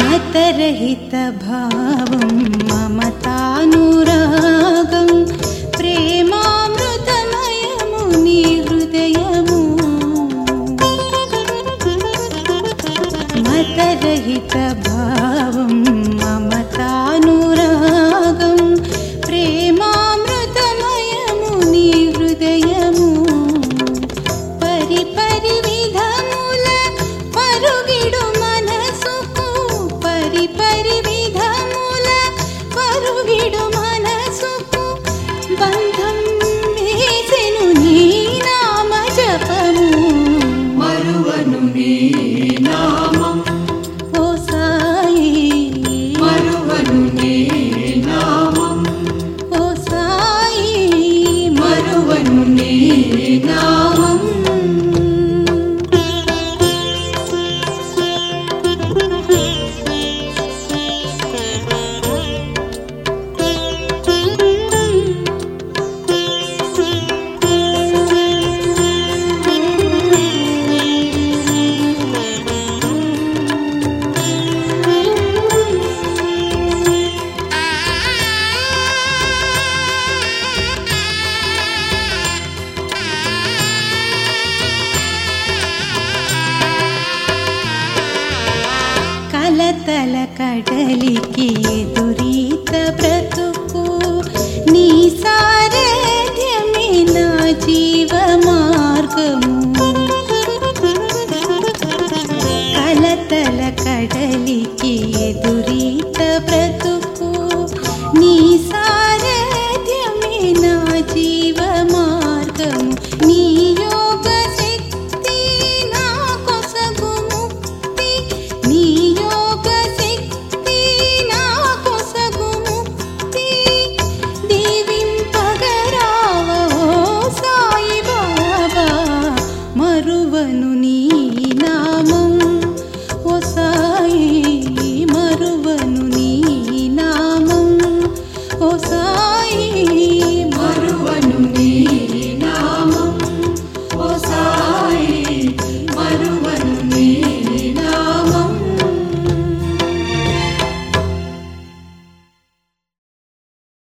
मतरहितभावं ममतानुरागं प्रेमामृतमयमुनिहृदयमु मतरहित भावम् అలతల కడలికి ఎదురీత బ్రతుకు నీ సారథ్యమే నా జీవ మార్గము అలతల కడలికి ఎదురీత